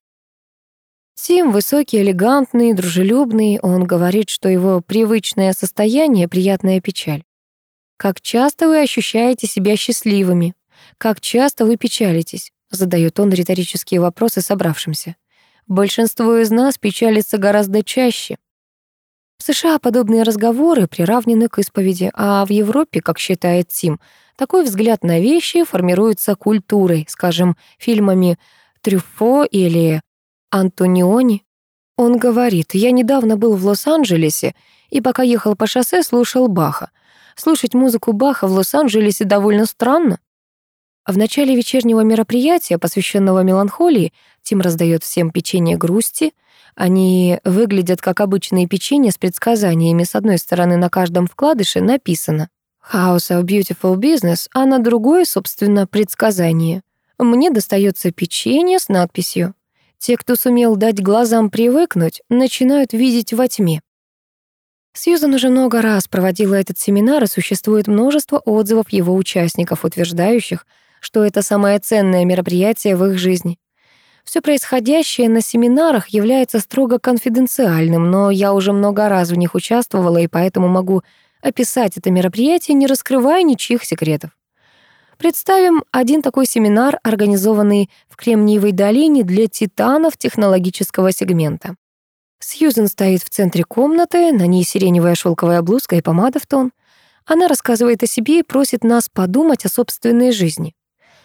Тим высокий, элегантный, дружелюбный, он говорит, что его привычное состояние — приятная печаль. Как часто вы ощущаете себя счастливыми? Как часто вы печалитесь? Задает он риторические вопросы собравшимся. Большинство из нас печалится гораздо чаще. В США подобные разговоры приравнены к исповеди, а в Европе, как считает Тим, такой взгляд на вещи формируется культурой, скажем, фильмами Трюфо или Антониони. Он говорит, я недавно был в Лос-Анджелесе и пока ехал по шоссе, слушал Баха. Слушать музыку Баха в Лос-Анджелесе довольно странно. В начале вечернего мероприятия, посвященного меланхолии, Тим раздает всем печенье грусти. Они выглядят как обычные печенья с предсказаниями. С одной стороны, на каждом вкладыше написано «House of Beautiful Business», а на другой, собственно, предсказание. Мне достается печенье с надписью те, кто сумел дать глазам привыкнуть, начинают видеть во тьме. Сьюзан уже много раз проводила этот семинар, и существует множество отзывов его участников, утверждающих, что это самое ценное мероприятие в их жизни. Все происходящее на семинарах является строго конфиденциальным, но я уже много раз в них участвовала, и поэтому могу описать это мероприятие, не раскрывая ничьих секретов. Представим один такой семинар, организованный в Кремниевой долине для титанов технологического сегмента. Сьюзен стоит в центре комнаты, на ней сиреневая шелковая блузка и помада в тон. Она рассказывает о себе и просит нас подумать о собственной жизни.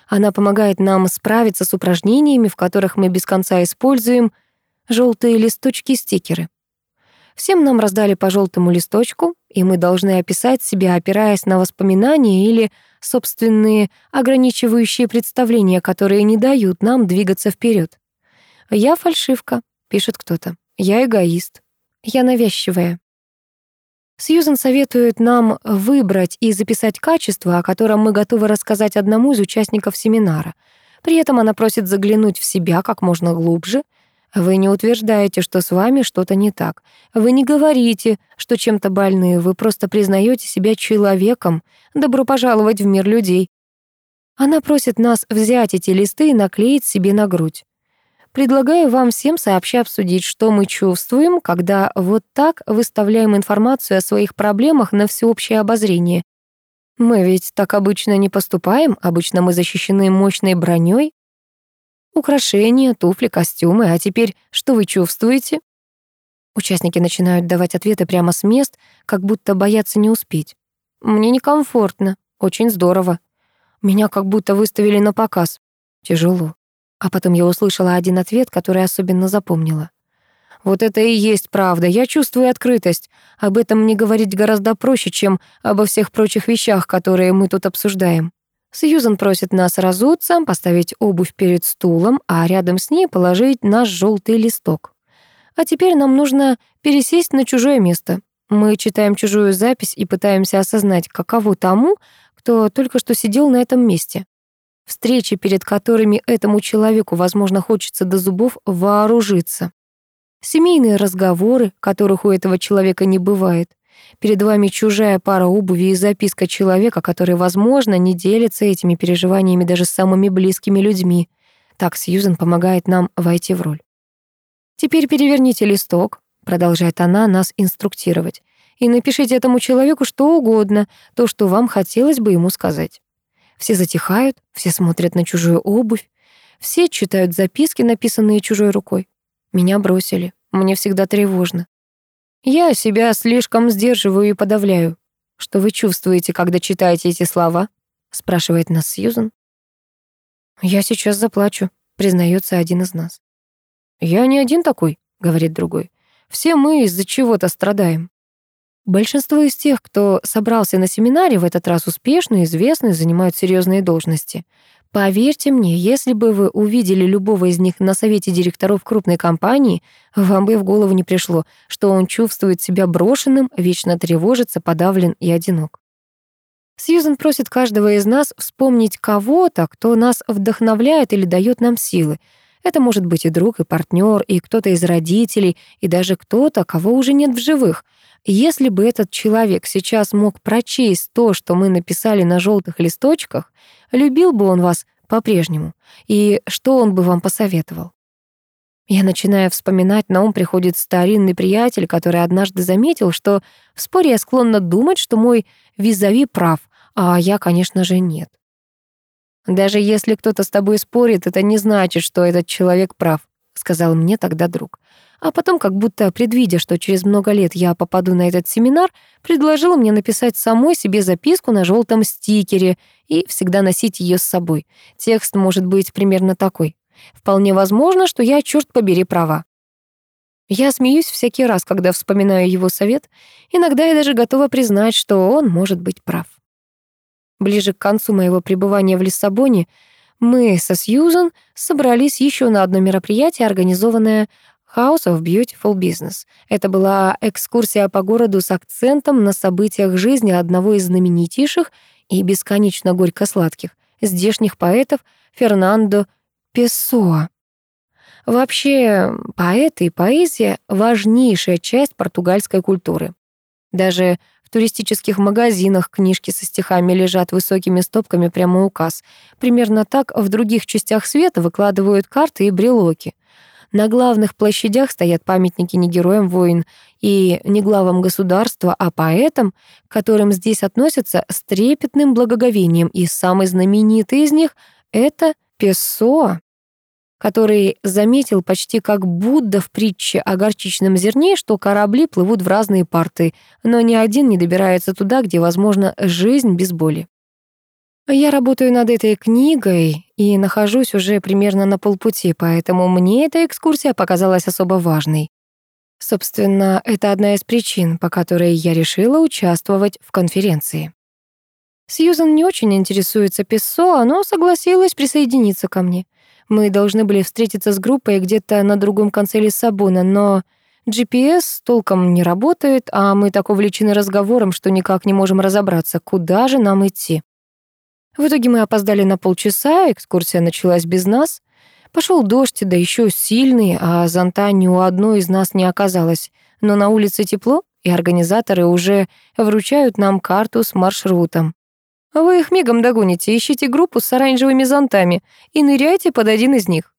Она помогает нам справиться с упражнениями, в которых мы без конца используем желтые листочки-стикеры. Всем нам раздали по желтому листочку, и мы должны описать себя, опираясь на воспоминания или собственные ограничивающие представления, которые не дают нам двигаться вперед. «Я фальшивка», — пишет кто-то. «Я эгоист». «Я навязчивая». Сьюзен советует нам выбрать и записать качество, о котором мы готовы рассказать одному из участников семинара. При этом она просит заглянуть в себя как можно глубже — вы не утверждаете, что с вами что-то не так. Вы не говорите, что чем-то больны, вы просто признаете себя человеком. Добро пожаловать в мир людей. Она просит нас взять эти листы и наклеить себе на грудь. Предлагаю вам всем сообща обсудить, что мы чувствуем, когда вот так выставляем информацию о своих проблемах на всеобщее обозрение. Мы ведь так обычно не поступаем, обычно мы защищены мощной броней, Украшения, туфли, костюмы. А теперь что вы чувствуете? Участники начинают давать ответы прямо с мест, как будто боятся не успеть. Мне некомфортно, очень здорово. Меня как будто выставили на показ. Тяжело. А потом я услышала один ответ, который особенно запомнила. Вот это и есть правда. Я чувствую открытость. Об этом мне говорить гораздо проще, чем обо всех прочих вещах, которые мы тут обсуждаем. Сьюзан просит нас разуться, поставить обувь перед стулом, а рядом с ней положить наш желтый листок. А теперь нам нужно пересесть на чужое место. Мы читаем чужую запись и пытаемся осознать, каково тому, кто только что сидел на этом месте. Встречи, перед которыми этому человеку, возможно, хочется до зубов вооружиться. Семейные разговоры, которых у этого человека не бывает. Перед вами чужая пара обуви и записка человека, который, возможно, не делится этими переживаниями даже с самыми близкими людьми. Так Сьюзен помогает нам войти в роль. «Теперь переверните листок», — продолжает она нас инструктировать, «и напишите этому человеку что угодно, то, что вам хотелось бы ему сказать». Все затихают, все смотрят на чужую обувь, все читают записки, написанные чужой рукой. Меня бросили, мне всегда тревожно. Я себя слишком сдерживаю и подавляю. Что вы чувствуете, когда читаете эти слова? спрашивает нас Сьюзен. Я сейчас заплачу, признается один из нас. Я не один такой, говорит другой. Все мы из-за чего-то страдаем. Большинство из тех, кто собрался на семинаре, в этот раз успешны, известны, занимают серьезные должности. Поверьте мне, если бы вы увидели любого из них на совете директоров крупной компании, вам бы в голову не пришло, что он чувствует себя брошенным, вечно тревожится, подавлен и одинок. Сьюзен просит каждого из нас вспомнить кого-то, кто нас вдохновляет или дает нам силы. Это может быть и друг, и партнер, и кто-то из родителей, и даже кто-то, кого уже нет в живых — если бы этот человек сейчас мог прочесть то, что мы написали на желтых листочках, любил бы он вас по-прежнему, и что он бы вам посоветовал? Я начинаю вспоминать, на ум приходит старинный приятель, который однажды заметил, что в споре я склонна думать, что мой визави прав, а я, конечно же, нет. «Даже если кто-то с тобой спорит, это не значит, что этот человек прав», — сказал мне тогда друг а потом, как будто предвидя, что через много лет я попаду на этот семинар, предложила мне написать самой себе записку на желтом стикере и всегда носить ее с собой. Текст может быть примерно такой. Вполне возможно, что я, черт побери, права. Я смеюсь всякий раз, когда вспоминаю его совет. Иногда я даже готова признать, что он может быть прав. Ближе к концу моего пребывания в Лиссабоне мы со Сьюзан собрались еще на одно мероприятие, организованное House of Beautiful Business. Это была экскурсия по городу с акцентом на событиях жизни одного из знаменитейших и бесконечно горько-сладких здешних поэтов Фернандо Песоа. Вообще, поэты и поэзия — важнейшая часть португальской культуры. Даже в туристических магазинах книжки со стихами лежат высокими стопками прямо у касс. Примерно так в других частях света выкладывают карты и брелоки — на главных площадях стоят памятники не героям войн и не главам государства, а поэтам, к которым здесь относятся с трепетным благоговением, и самый знаменитый из них — это Песоа, который заметил почти как Будда в притче о горчичном зерне, что корабли плывут в разные порты, но ни один не добирается туда, где возможна жизнь без боли. Я работаю над этой книгой и нахожусь уже примерно на полпути, поэтому мне эта экскурсия показалась особо важной. Собственно, это одна из причин, по которой я решила участвовать в конференции. Сьюзан не очень интересуется Пессо, но согласилась присоединиться ко мне. Мы должны были встретиться с группой где-то на другом конце Лиссабона, но GPS толком не работает, а мы так увлечены разговором, что никак не можем разобраться, куда же нам идти. В итоге мы опоздали на полчаса, экскурсия началась без нас. Пошел дождь, да еще сильный, а зонта ни у одной из нас не оказалось. Но на улице тепло, и организаторы уже вручают нам карту с маршрутом. Вы их мигом догоните, ищите группу с оранжевыми зонтами и ныряйте под один из них.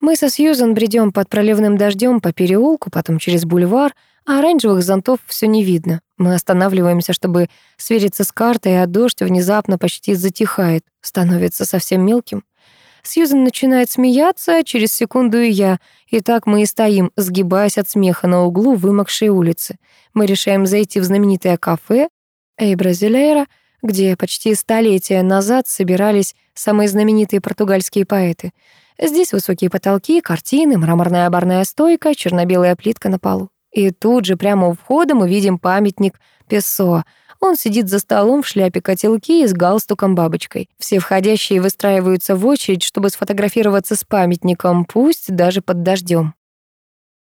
Мы со Сьюзан бредем под проливным дождем по переулку, потом через бульвар, а оранжевых зонтов все не видно. Мы останавливаемся, чтобы свериться с картой, а дождь внезапно почти затихает, становится совсем мелким. Сьюзен начинает смеяться, через секунду и я. И так мы и стоим, сгибаясь от смеха на углу вымокшей улицы. Мы решаем зайти в знаменитое кафе «Эй, Бразилейра», где почти столетия назад собирались самые знаменитые португальские поэты. Здесь высокие потолки, картины, мраморная барная стойка, черно-белая плитка на полу. И тут же прямо у входа мы видим памятник Песо. Он сидит за столом в шляпе котелки и с галстуком-бабочкой. Все входящие выстраиваются в очередь, чтобы сфотографироваться с памятником, пусть даже под дождем.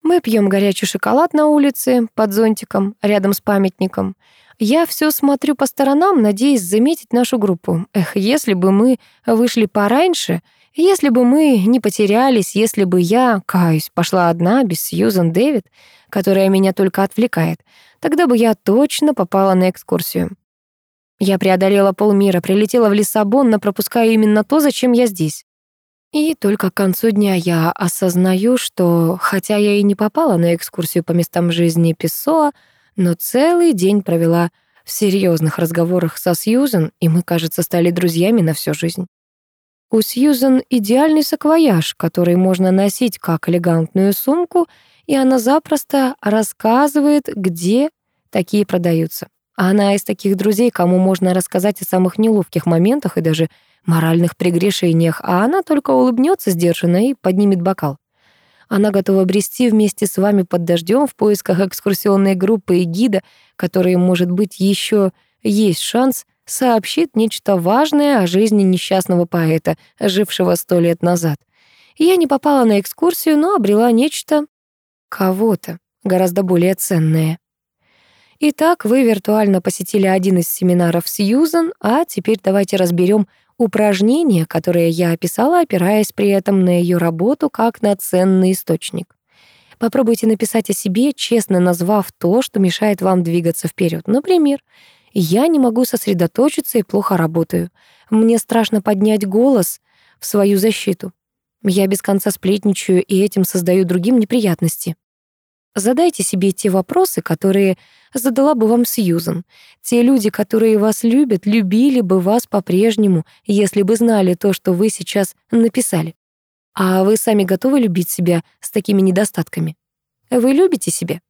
Мы пьем горячий шоколад на улице, под зонтиком, рядом с памятником. Я все смотрю по сторонам, надеясь заметить нашу группу. Эх, если бы мы вышли пораньше, если бы мы не потерялись, если бы я, каюсь, пошла одна, без Сьюзан Дэвид, которая меня только отвлекает, тогда бы я точно попала на экскурсию. Я преодолела полмира, прилетела в Лиссабон, но пропускаю именно то, зачем я здесь. И только к концу дня я осознаю, что, хотя я и не попала на экскурсию по местам жизни Песоа, но целый день провела в серьезных разговорах со Сьюзен, и мы, кажется, стали друзьями на всю жизнь. У Сьюзен идеальный саквояж, который можно носить как элегантную сумку, и она запросто рассказывает, где такие продаются. Она из таких друзей, кому можно рассказать о самых неловких моментах и даже моральных прегрешениях, а она только улыбнется сдержанно и поднимет бокал. Она готова брести вместе с вами под дождем в поисках экскурсионной группы и гида, который, может быть, еще есть шанс, сообщит нечто важное о жизни несчастного поэта, жившего сто лет назад. Я не попала на экскурсию, но обрела нечто кого-то гораздо более ценное. Итак, вы виртуально посетили один из семинаров Сьюзан, а теперь давайте разберем упражнение, которое я описала, опираясь при этом на ее работу как на ценный источник. Попробуйте написать о себе, честно назвав то, что мешает вам двигаться вперед. Например, «Я не могу сосредоточиться и плохо работаю. Мне страшно поднять голос в свою защиту. Я без конца сплетничаю и этим создаю другим неприятности». Задайте себе те вопросы, которые задала бы вам Сьюзан. Те люди, которые вас любят, любили бы вас по-прежнему, если бы знали то, что вы сейчас написали. А вы сами готовы любить себя с такими недостатками? Вы любите себя?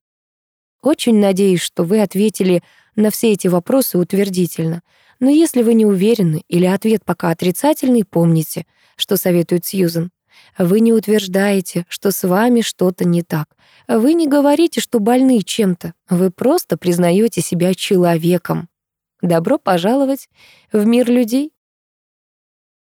Очень надеюсь, что вы ответили на все эти вопросы утвердительно. Но если вы не уверены или ответ пока отрицательный, помните, что советует Сьюзан. Вы не утверждаете, что с вами что-то не так. Вы не говорите, что больны чем-то. Вы просто признаете себя человеком. Добро пожаловать в мир людей.